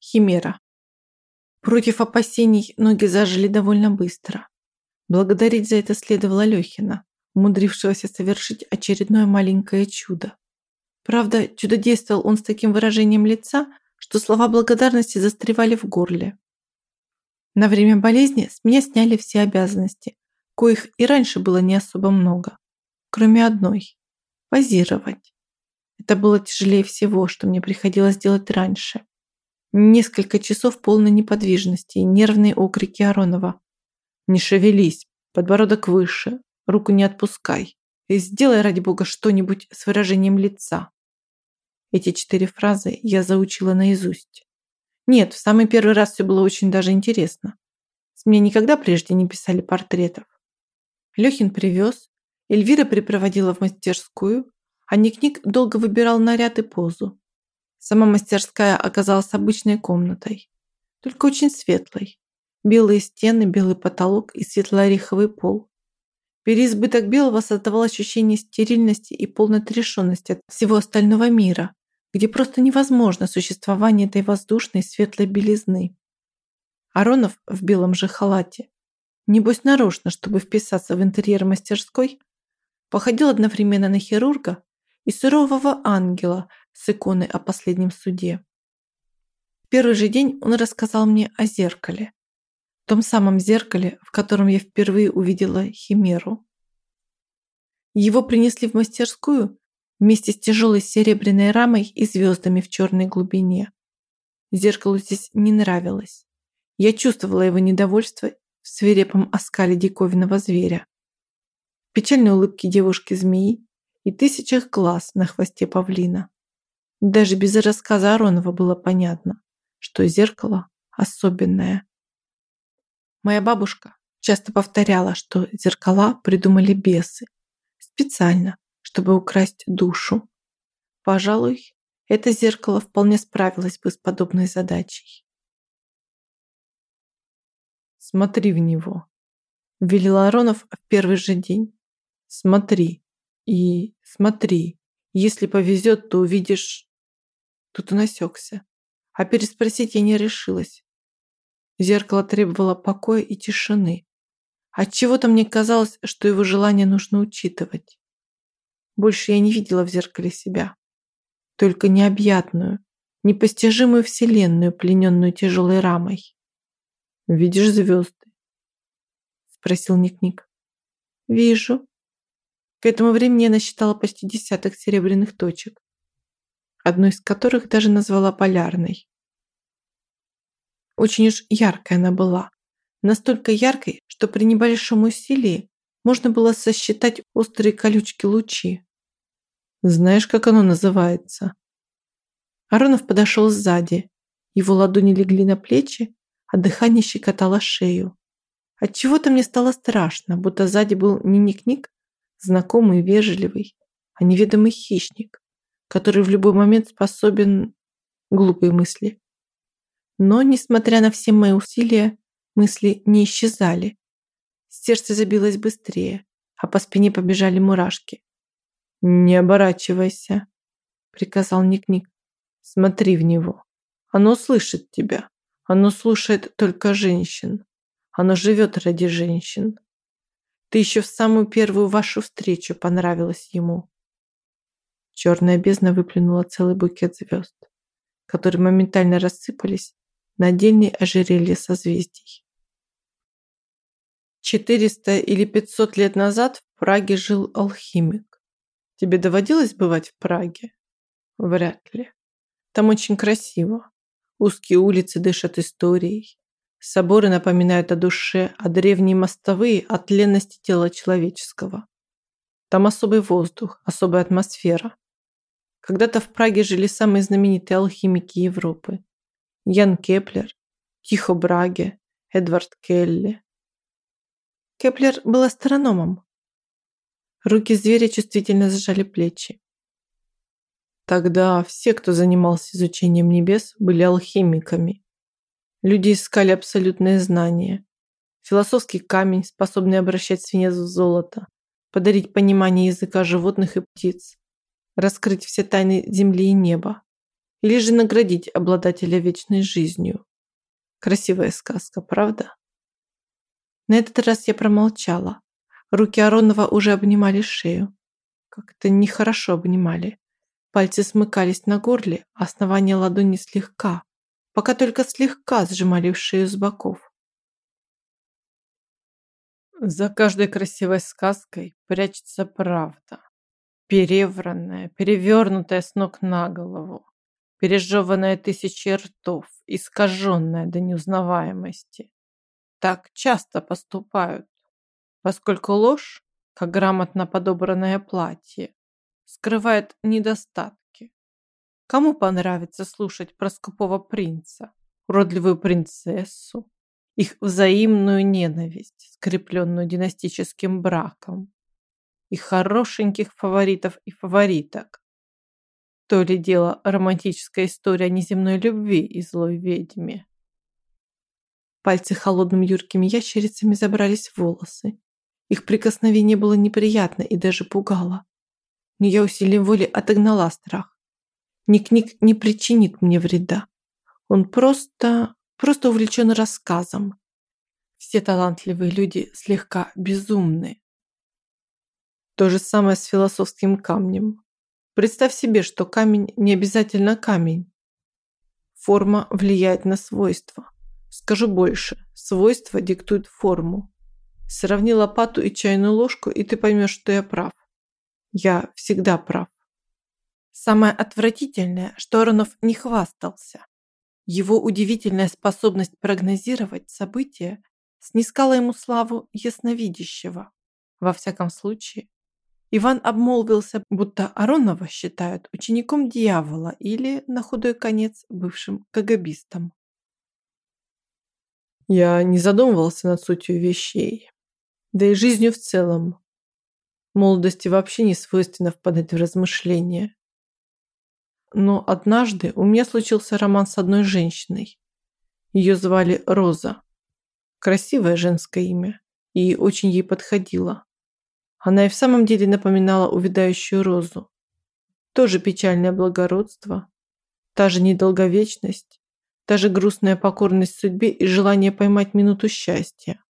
Химера. Против опасений ноги зажили довольно быстро. Благодарить за это следовало Лехина, умудрившегося совершить очередное маленькое чудо. Правда, чудодействовал он с таким выражением лица, что слова благодарности застревали в горле. На время болезни с меня сняли все обязанности, коих и раньше было не особо много, кроме одной – позировать. Это было тяжелее всего, что мне приходилось делать раньше. Несколько часов полной неподвижности и нервные окрики Аронова. «Не шевелись, подбородок выше, руку не отпускай. И сделай, ради бога, что-нибудь с выражением лица». Эти четыре фразы я заучила наизусть. Нет, в самый первый раз все было очень даже интересно. С меня никогда прежде не писали портретов. Лехин привез, Эльвира припроводила в мастерскую, а Ник-Ник долго выбирал наряд и позу. Сама мастерская оказалась обычной комнатой, только очень светлой. Белые стены, белый потолок и светло-ореховый пол. Переизбыток белого создавал ощущение стерильности и полной отрешенности от всего остального мира, где просто невозможно существование этой воздушной светлой белизны. Аронов в белом же халате, небось нарочно, чтобы вписаться в интерьер мастерской, походил одновременно на хирурга и сурового ангела с иконой о последнем суде. В первый же день он рассказал мне о зеркале, том самом зеркале, в котором я впервые увидела химеру. Его принесли в мастерскую вместе с тяжелой серебряной рамой и звездами в черной глубине. Зеркалу здесь не нравилось. Я чувствовала его недовольство в свирепом оскале диковинного зверя. Печальной улыбке девушки-змеи и тысячах глаз на хвосте павлина. Даже без рассказа Аронова было понятно, что зеркало особенное. Моя бабушка часто повторяла, что зеркала придумали бесы специально, чтобы украсть душу. Пожалуй, это зеркало вполне справилось бы с подобной задачей. «Смотри в него», – велел Аронов в первый же день. «Смотри, и смотри, если повезет, то увидишь... Тут он осекся. А переспросить я не решилась. Зеркало требовало покоя и тишины. Отчего-то мне казалось, что его желание нужно учитывать. Больше я не видела в зеркале себя. Только необъятную, непостижимую вселенную, плененную тяжелой рамой. «Видишь звезды?» Спросил Ник-Ник. «Вижу», к этому времени я насчитала почти десяток серебряных точек, одну из которых даже назвала полярной. Очень уж яркая она была. Настолько яркой, что при небольшом усилии можно было сосчитать острые колючки лучи. Знаешь, как оно называется? Аронов подошел сзади. Его ладони легли на плечи, а дыхание щекотало шею. Отчего-то мне стало страшно, будто сзади был не Ник-Ник, знакомый, вежливый, а неведомый хищник, который в любой момент способен глупые мысли. Но, несмотря на все мои усилия, мысли не исчезали. Сердце забилось быстрее, а по спине побежали мурашки. «Не оборачивайся», — приказал Ник-Ник. «Смотри в него. Оно слышит тебя. Оно слушает только женщин. Оно живет ради женщин. Ты еще в самую первую вашу встречу понравилась ему. Черная бездна выплюнула целый букет звезд, которые моментально рассыпались на отдельные ожерелья созвездий. 400 или 500 лет назад в Праге жил алхимик. Тебе доводилось бывать в Праге? Вряд ли. Там очень красиво. Узкие улицы дышат историей. Соборы напоминают о душе, а древние мостовые – о тленности тела человеческого. Там особый воздух, особая атмосфера. Когда-то в Праге жили самые знаменитые алхимики Европы. Ян Кеплер, Тихо Браге, Эдвард Келли. Кеплер был астрономом. Руки зверя чувствительно сжали плечи. Тогда все, кто занимался изучением небес, были алхимиками. Люди искали абсолютное знание. Философский камень, способный обращать свинец в золото, подарить понимание языка животных и птиц, раскрыть все тайны земли и неба. или же наградить обладателя вечной жизнью. Красивая сказка, правда? На этот раз я промолчала. Руки Аронова уже обнимали шею. Как-то нехорошо обнимали. Пальцы смыкались на горле, а основание ладони слегка, пока только слегка сжимали шею с боков. За каждой красивой сказкой прячется правда. Перевранная, перевернутая с ног на голову, пережеванная тысячи ртов, искаженная до неузнаваемости. Так часто поступают, поскольку ложь, как грамотно подобранное платье, скрывает недостатки. Кому понравится слушать про скупого принца, уродливую принцессу, их взаимную ненависть, скрепленную династическим браком, их хорошеньких фаворитов и фавориток. То ли дело романтическая история неземной любви и злой ведьме. Пальцы холодным юркими ящерицами забрались в волосы. Их прикосновение было неприятно и даже пугало. Но я усилием воли отогнала страх. Ник-Ник не причинит мне вреда. Он просто просто увлечен рассказом. Все талантливые люди слегка безумны. То же самое с философским камнем. Представь себе, что камень не обязательно камень. Форма влияет на свойства. Скажу больше, свойства диктуют форму. Сравни лопату и чайную ложку, и ты поймешь, что я прав. Я всегда прав. Самое отвратительное, что Аронов не хвастался. Его удивительная способность прогнозировать события снискала ему славу ясновидящего. Во всяком случае, Иван обмолвился, будто Аронова считают учеником дьявола или, на худой конец, бывшим кагабистом. Я не задумывался над сутью вещей, да и жизнью в целом. Молодости вообще не свойственно впадать в размышления. Но однажды у меня случился роман с одной женщиной. Ее звали Роза. Красивое женское имя и очень ей подходило. Она и в самом деле напоминала увядающую розу. Тоже печальное благородство, та же недолговечность, та же грустная покорность судьбе и желание поймать минуту счастья.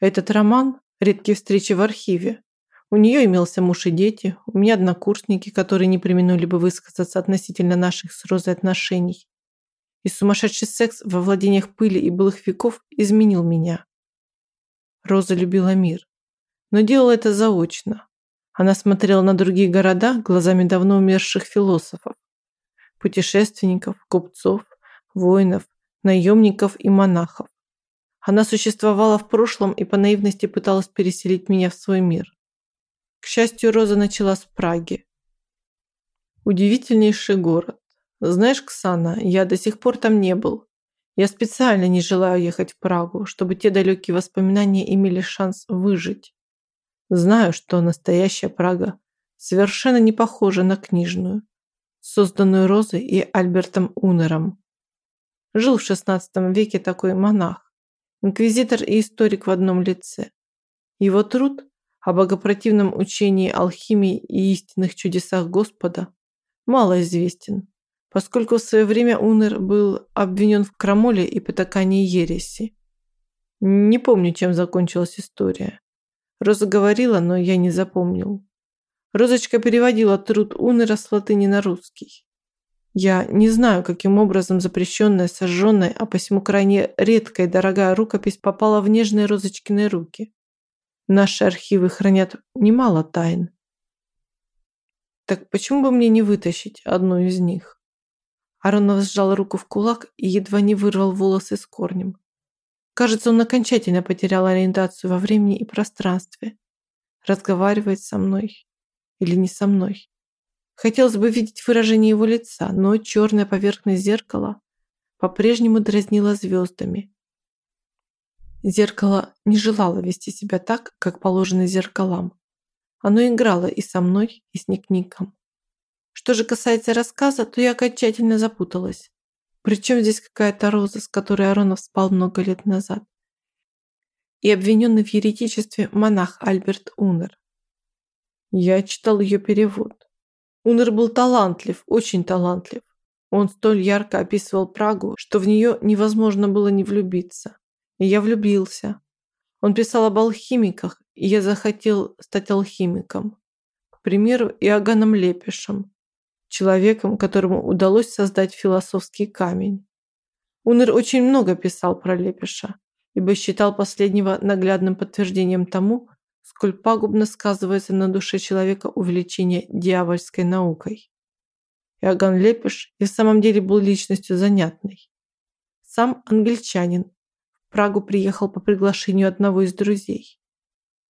Этот роман – редкие встречи в архиве, у нее имелся муж и дети, у меня однокурсники, которые не применули бы высказаться относительно наших с Розой отношений. И сумасшедший секс во владениях пыли и былых веков изменил меня. Роза любила мир, но делала это заочно. Она смотрела на другие города глазами давно умерших философов, путешественников, купцов, воинов, наемников и монахов. Она существовала в прошлом и по наивности пыталась переселить меня в свой мир. К счастью, Роза начала с Праги. Удивительнейший город. Знаешь, Ксана, я до сих пор там не был. Я специально не желаю ехать в Прагу, чтобы те далекие воспоминания имели шанс выжить. Знаю, что настоящая Прага совершенно не похожа на книжную, созданную Розой и Альбертом Унером. Жил в XVI веке такой монах, инквизитор и историк в одном лице. Его труд о богопротивном учении алхимии и истинных чудесах Господа мало известен, поскольку в свое время Унер был обвинен в крамоле и потакании ереси. Не помню, чем закончилась история. Роза говорила, но я не запомнил. Розочка переводила труд Унера с латыни на русский. Я не знаю, каким образом запрещенная, сожженная, а посему крайне редкая и дорогая рукопись попала в нежные Розочкины руки. Наши архивы хранят немало тайн. Так почему бы мне не вытащить одну из них? Аронов сжал руку в кулак и едва не вырвал волосы с корнем. Кажется, он окончательно потерял ориентацию во времени и пространстве. Разговаривает со мной или не со мной. Хотелось бы видеть выражение его лица, но черная поверхность зеркала по-прежнему дразнила звездами, Зеркало не желало вести себя так, как положено зеркалам. Оно играло и со мной, и с Ник-Ником. Что же касается рассказа, то я окончательно запуталась. Причем здесь какая-то роза, с которой Аронов спал много лет назад. И обвиненный в еретичестве монах Альберт Унер. Я читал ее перевод. Унер был талантлив, очень талантлив. Он столь ярко описывал Прагу, что в нее невозможно было не влюбиться. И я влюбился. Он писал об алхимиках, и я захотел стать алхимиком. К примеру, Иоганном Лепешем, человеком, которому удалось создать философский камень. Унер очень много писал про Лепеша, ибо считал последнего наглядным подтверждением тому, сколь пагубно сказывается на душе человека увлечение дьявольской наукой. Иоганн Лепеш и в самом деле был личностью занятной. Сам англичанин, Прагу приехал по приглашению одного из друзей.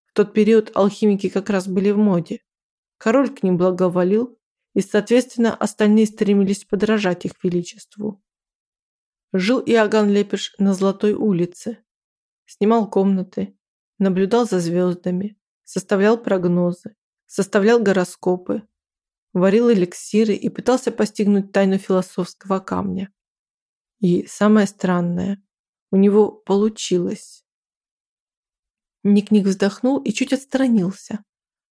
В тот период алхимики как раз были в моде. Король к ним благоволил, и, соответственно, остальные стремились подражать их величеству. Жил Иоганн Лепеш на Золотой улице. Снимал комнаты, наблюдал за звездами, составлял прогнозы, составлял гороскопы, варил эликсиры и пытался постигнуть тайну философского камня. И самое странное, у него получилось. Ник-Ник вздохнул и чуть отстранился,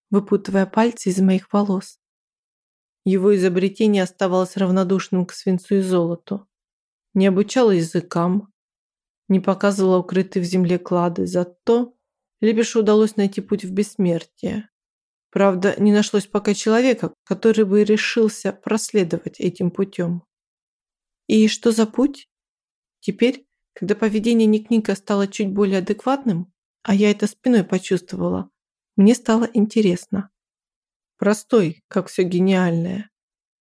выпутывая пальцы из моих волос. Его изобретение оставалось равнодушным к свинцу и золоту. Не обучало языкам, не показывало укрытые в земле клады, зато Лебешу удалось найти путь в бессмертие. Правда, не нашлось пока человека, который бы решился проследовать этим путем. И что за путь? Теперь, когда поведение Ник-Ника стало чуть более адекватным, а я это спиной почувствовала, мне стало интересно. Простой, как все гениальное.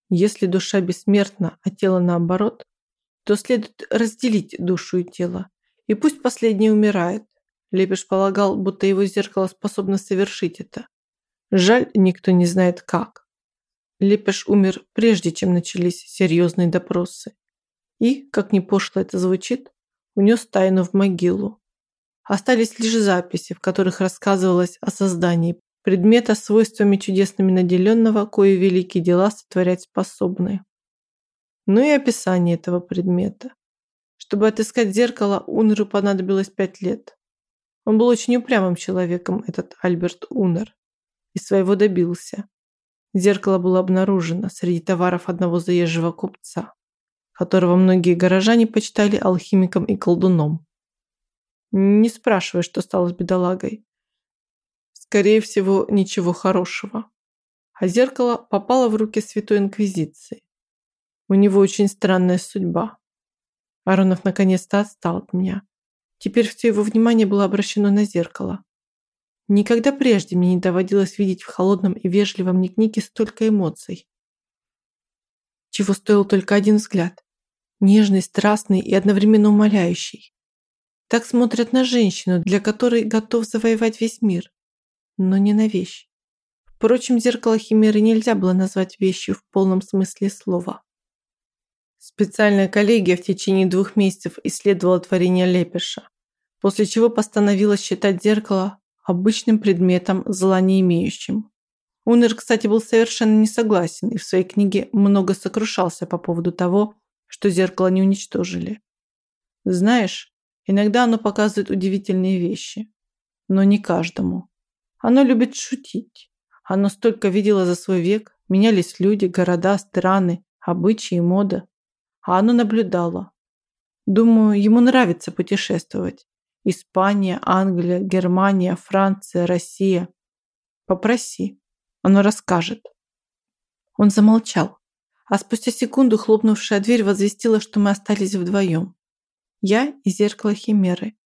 Если душа бессмертна, а тело наоборот, то следует разделить душу и тело, и пусть последний умирает. Лепеш полагал, будто его зеркало способно совершить это. Жаль, никто не знает как. Лепеш умер прежде, чем начались серьезные допросы. И, как ни пошло это звучит, унес тайну в могилу. Остались лишь записи, в которых рассказывалось о создании предмета свойствами чудесными наделенного, кое великие дела сотворять способны. Ну и описание этого предмета. Чтобы отыскать зеркало, Унеру понадобилось пять лет. Он был очень упрямым человеком, этот Альберт Унер и своего добился. Зеркало было обнаружено среди товаров одного заезжего купца, которого многие горожане почитали алхимиком и колдуном. Не спрашивай, что стало с бедолагой. Скорее всего, ничего хорошего. А зеркало попало в руки Святой Инквизиции. У него очень странная судьба. Аронов наконец-то отстал от меня. Теперь все его внимание было обращено на зеркало. Никогда прежде мне не доводилось видеть в холодном и вежливом Ник-Нике столько эмоций. Чего стоил только один взгляд. Нежный, страстный и одновременно умоляющий. Так смотрят на женщину, для которой готов завоевать весь мир. Но не на вещь. Впрочем, зеркало Химеры нельзя было назвать вещью в полном смысле слова. Специальная коллегия в течение двух месяцев исследовала творение Лепеша, после чего постановила считать зеркало обычным предметом, зла не имеющим. Унер, кстати, был совершенно не согласен и в своей книге много сокрушался по поводу того, что зеркало не уничтожили. Знаешь, иногда оно показывает удивительные вещи, но не каждому. Оно любит шутить. Оно столько видело за свой век, менялись люди, города, страны, обычаи мода. А оно наблюдало. Думаю, ему нравится путешествовать. Испания, Англия, Германия, Франция, Россия. Попроси, оно расскажет. Он замолчал, а спустя секунду хлопнувшая дверь возвестила, что мы остались вдвоем. Я и зеркало Химеры.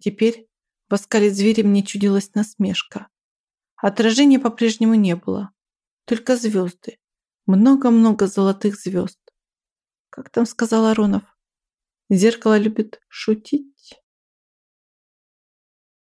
Теперь в оскале зверя мне чудилась насмешка. Отражения по-прежнему не было, только звезды. Много-много золотых звезд. Как там сказал Аронов? Зеркало любит шутить.